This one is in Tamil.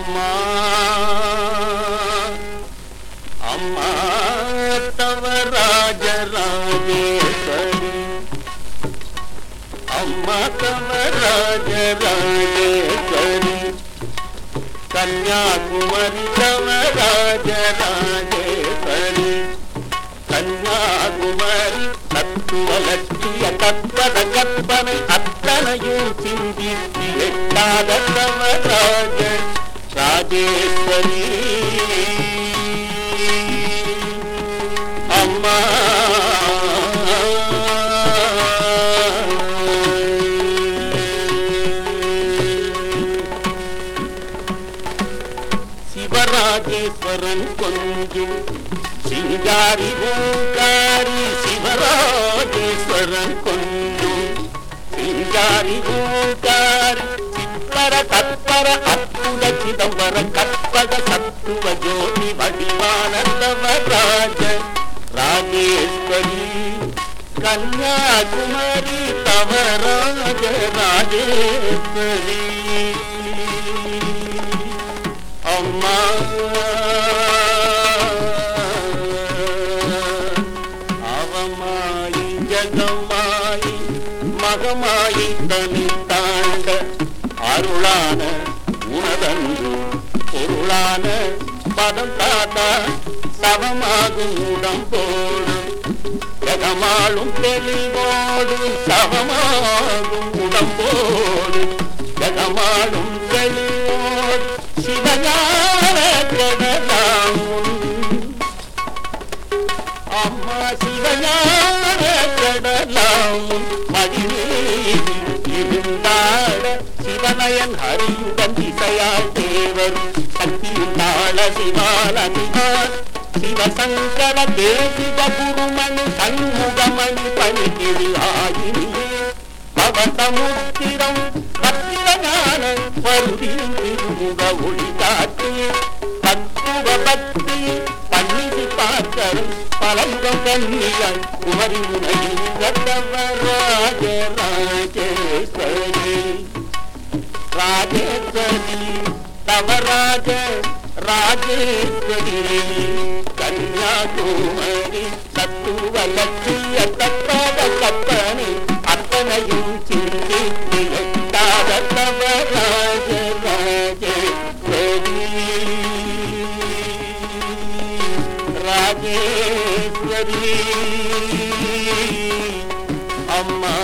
அம்மா. அம்மா தவராஜ ராஜேஸ்வரி அம்மா தவராஜ ராஜேஸ்வரி கன்யாகுமரி தவராஜ ராஜேஸ்வரி கன்யாகுமரி தத்துவலட்சிய தத்வத கற்பனை அத்தனையும் சிந்தித்து எட்டாத தவராஜ దేశని అమ్మా శివరాజేశ్వరన్ కొంచెం సింగారి ఓంకారి శివరాజేశ్వరన్ కొంచెం సింగారి ఓంకారి చిత్ర తత్వ தத்பர அற்புத சிதம்பர கற்பக சத்துவ ஜோதி வடிவானந்தவராஜ ராஜேஸ்வரி கன்னியாகுமரி தவராஜ ராஜேஸ்வரி அம்மா அவமாயி ஜகமாயி மகமாயி தனி தாண்ட அருளான உணதன்று பொருளான பதம் தாத்தா சவமாகும் உடம்போடு. ஜகமாளும் தெளிவோடு சவமாகும் உடம்போடு. ஜகமாளும் தெளிவோடு சிவஞான கடலாம் அம்மா சிவஞான கடலாம் மடிநீரில் இருந்தார் சிவனயன் ஹரியுடன் இசையால் தேவர் சக்தியுண்டாள சிவாலன்மார் சிவசங்கர தேசிக குருமணி சண்முகமணி பணிகிரி ஆயினியே பவசமுத்திரம் பத்திரஞானம் பருதியில் திருமுக ஒளி காட்டி தத்துவ பக்தி பன்னிசி பார்க்கரும் பலங்கம் கண்ணியாய் குமரி முனையில் ராஜ தவராஜ ராஜேஸ்வரி கன்யாகுமரி தத்துவ லட்சிய தத்வத கற்பனை அத்தனையும் சிந்தி எட்டாத ராஜேஸ்வரி ராஜேஸ்வரி. அம்மா